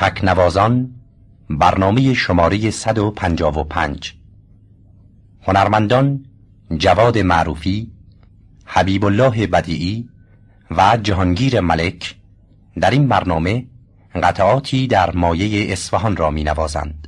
تکنوازان برنامه شماره 155 هنرمندان جواد معروفی حبیب الله بدیعی و جهانگیر ملک در این برنامه قطعاتی در مایه اصفهان را می نوازند.